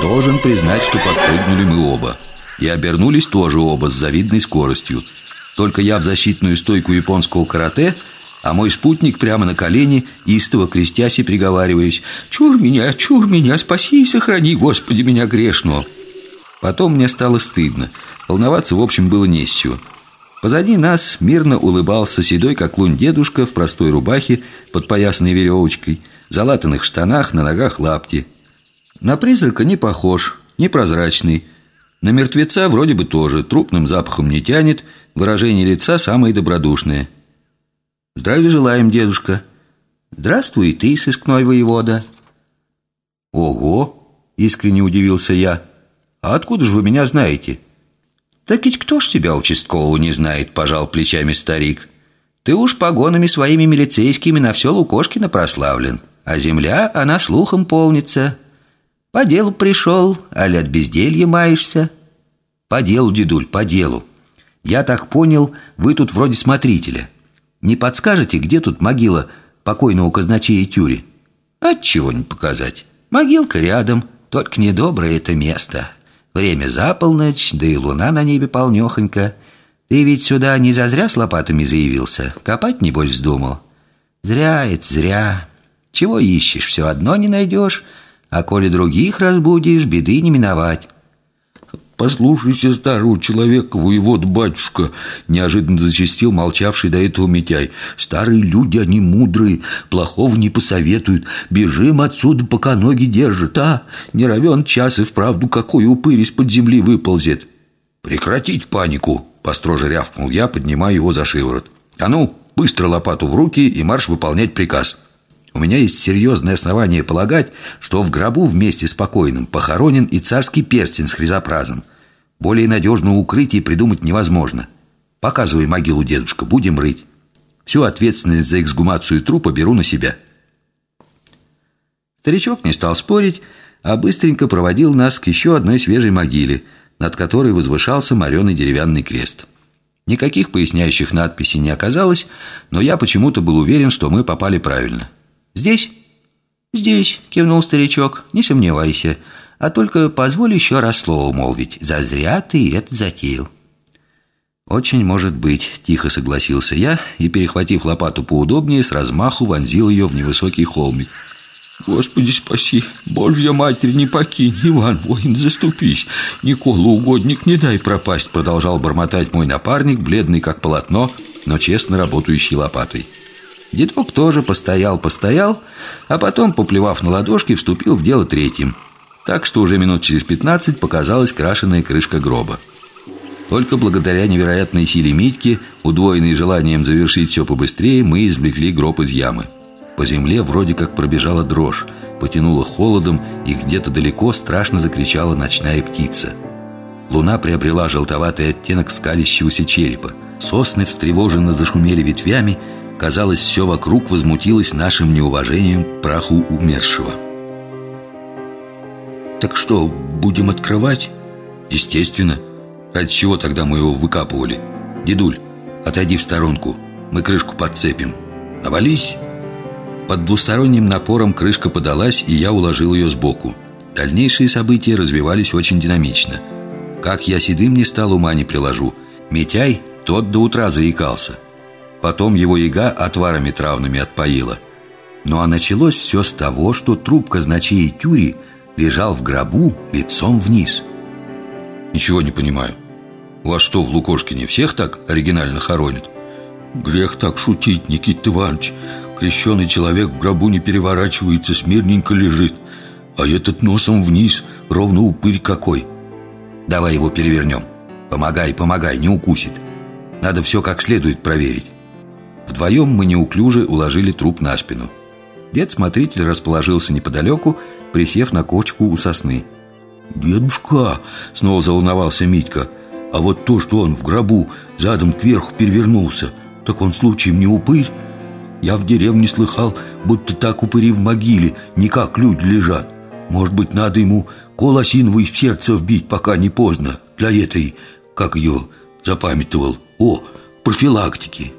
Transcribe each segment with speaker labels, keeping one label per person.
Speaker 1: Должен признать, что подпрыгнули мы оба. И обернулись тоже оба с завидной скоростью. Только я в защитную стойку японского карате а мой спутник прямо на колени, истово крестясь и приговариваясь «Чур меня, чур меня, спаси и сохрани, Господи, меня грешного!» Потом мне стало стыдно. Волноваться, в общем, было не с чего. Позади нас мирно улыбался седой, как лунь дедушка В простой рубахе, подпоясанной веревочкой Залатанных штанах, на ногах лапти На призрака не похож, непрозрачный На мертвеца вроде бы тоже Трупным запахом не тянет Выражение лица самое добродушное «Здравия желаем, дедушка!» «Здравствуй, ты, сыскной воевода!» «Ого!» — искренне удивился я. «А откуда же вы меня знаете?» «Так ведь кто ж тебя, участкового, не знает?» – пожал плечами старик. «Ты уж погонами своими милицейскими на все Лукошкино прославлен, а земля, она слухом полнится. По делу пришел, али от безделья маешься?» «По делу, дедуль, по делу. Я так понял, вы тут вроде смотрителя. Не подскажете, где тут могила покойного казначея Тюри?» «Отчего не показать? Могилка рядом, только недоброе это место». Время за полночь, да и луна на небе полнёхонько. Ты ведь сюда не зазря с лопатами заявился, копать, небось, вздумал. Зря это, зря. Чего ищешь, все одно не найдешь, а коли других разбудишь, беды не миновать.
Speaker 2: «Послушайся старого человека, воевод батюшка!» Неожиданно зачастил молчавший до этого Митяй. «Старые люди, они мудрые, плохого не посоветуют. Бежим отсюда, пока ноги держат, а? Не равен час и вправду какой упырь из-под земли выползет!»
Speaker 1: «Прекратить панику!» – построже рявкнул я, поднимая его за шиворот. «А ну, быстро лопату в руки и марш выполнять приказ!» У меня есть серьезное основание полагать, что в гробу вместе с покойным похоронен и царский перстень с хризопразом. Более надежного укрытия придумать невозможно. Показывай могилу, дедушка, будем рыть. Всю ответственность за эксгумацию трупа беру на себя. Старичок не стал спорить, а быстренько проводил нас к еще одной свежей могиле, над которой возвышался мореный деревянный крест. Никаких поясняющих надписей не оказалось, но я почему-то был уверен, что мы попали правильно. «Здесь?» «Здесь», — кивнул старичок, — «не сомневайся. А только позволь еще раз слово молвить. Зазря ты это затеял». «Очень может быть», — тихо согласился я и, перехватив лопату поудобнее, с размаху вонзил ее в невысокий холмик.
Speaker 2: «Господи, спаси! Божья Матерь, не покинь! Иван, воин, заступись! Никола, угодник, не дай пропасть!»
Speaker 1: Продолжал бормотать мой напарник, бледный как полотно, но честно работающий лопатой. Дедок тоже постоял-постоял, а потом, поплевав на ладошки, вступил в дело третьим. Так что уже минут через пятнадцать показалась крашеная крышка гроба. Только благодаря невероятной силе Митьки, удвоенной желанием завершить все побыстрее, мы извлекли гроб из ямы. По земле вроде как пробежала дрожь, потянула холодом, и где-то далеко страшно закричала ночная птица. Луна приобрела желтоватый оттенок скалящегося черепа. Сосны встревоженно зашумели ветвями, Казалось, все вокруг возмутилось нашим неуважением к праху умершего
Speaker 2: «Так что, будем открывать?»
Speaker 1: «Естественно. Ради чего тогда мы его выкапывали? Дедуль, отойди в сторонку, мы крышку подцепим. Навались!» Под двусторонним напором крышка подалась, и я уложил ее сбоку. Дальнейшие события развивались очень динамично. Как я седым не стал, ума не приложу. Митяй, тот до утра заикался – Потом его яга отварами травными отпоила. Ну а началось все с того, что труп казначея Тюри лежал в гробу лицом вниз. Ничего не понимаю. У вас что, в Лукошкине всех так оригинально хоронят?
Speaker 2: Грех так шутить, Никита Иванович. Крещеный человек в гробу не переворачивается, смирненько лежит. А этот носом вниз, ровно упырь какой.
Speaker 1: Давай его перевернем. Помогай, помогай, не укусит. Надо все как следует проверить. Вдвоем мы неуклюже уложили труп на спину. Дед-смотритель расположился неподалеку, присев на кочку у сосны.
Speaker 2: «Дедушка!» — снова заволновался Митька. «А вот то, что он в гробу задом кверху перевернулся, так он случаем не упырь? Я в деревне слыхал, будто так упыри в могиле, не как люди лежат. Может быть, надо ему кол осиновый в сердце вбить, пока не поздно, для этой, как ее запамятовал, о, профилактики».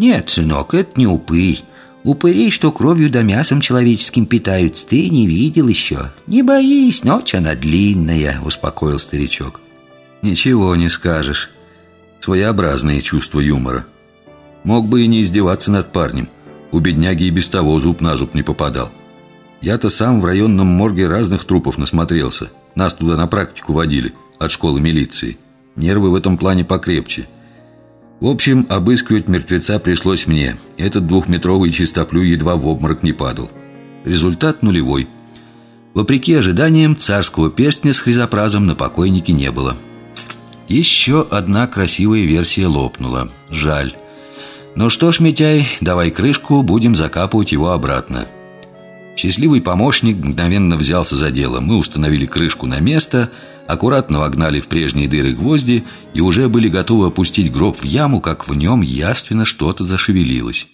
Speaker 3: «Нет, сынок, это не упырь.
Speaker 1: Упырей, что кровью да мясом человеческим питаются, ты не видел еще. Не боись, ночь она длинная, успокоил старичок.
Speaker 2: Ничего не скажешь. Своеобразные чувства юмора. Мог бы и не издеваться над парнем. У бедняги и без того зуб на зуб не попадал. Я-то сам в районном морге разных трупов насмотрелся. Нас туда на практику водили, от школы милиции. Нервы в этом плане покрепче – в общем, обыскивать мертвеца пришлось мне. Этот двухметровый чистоплю едва в обморок не падал. Результат нулевой. Вопреки ожиданиям, царского перстня с хризопразом на покойнике не было. Еще одна красивая версия лопнула. Жаль. Ну что ж, Митяй, давай крышку, будем закапывать его обратно. Счастливый помощник мгновенно взялся за дело. Мы установили крышку на место – аккуратно вогнали в прежние дыры гвозди и уже были готовы опустить гроб в яму, как в нем яственно что-то зашевелилось.